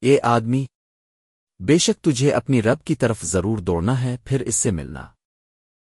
اے آدمی، بے شک تجھے اپنی رب کی طرف ضرور دوڑنا ہے، پھر اس سے ملنا۔